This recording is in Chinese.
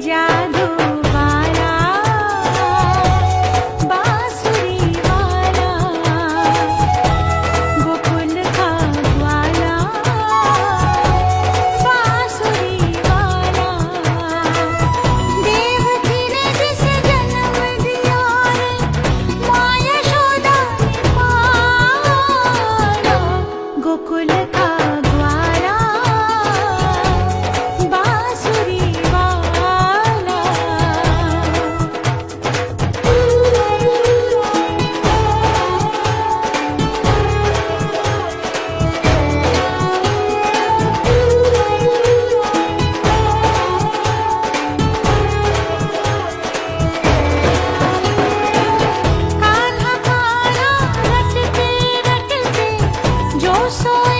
家 so